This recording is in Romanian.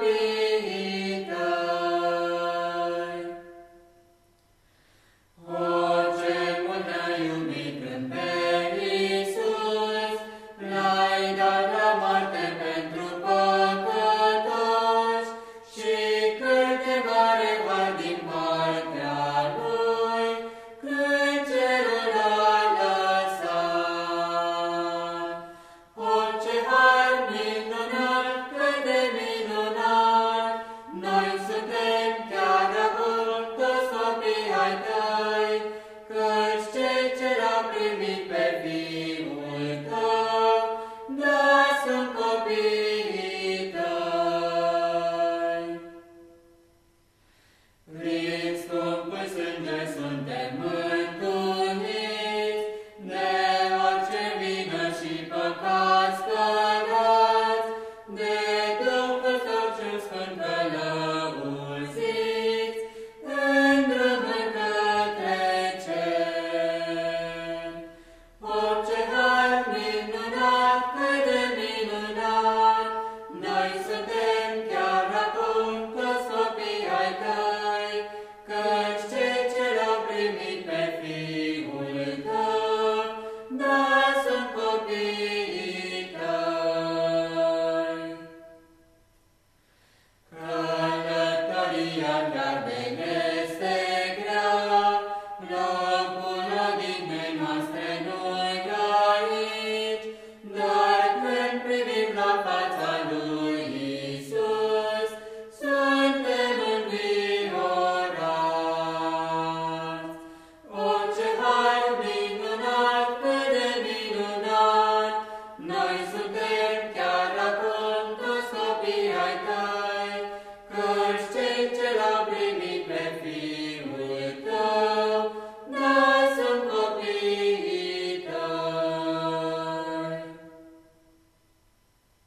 be. ce l-am primit pe Fiul Tău, da, sunt copii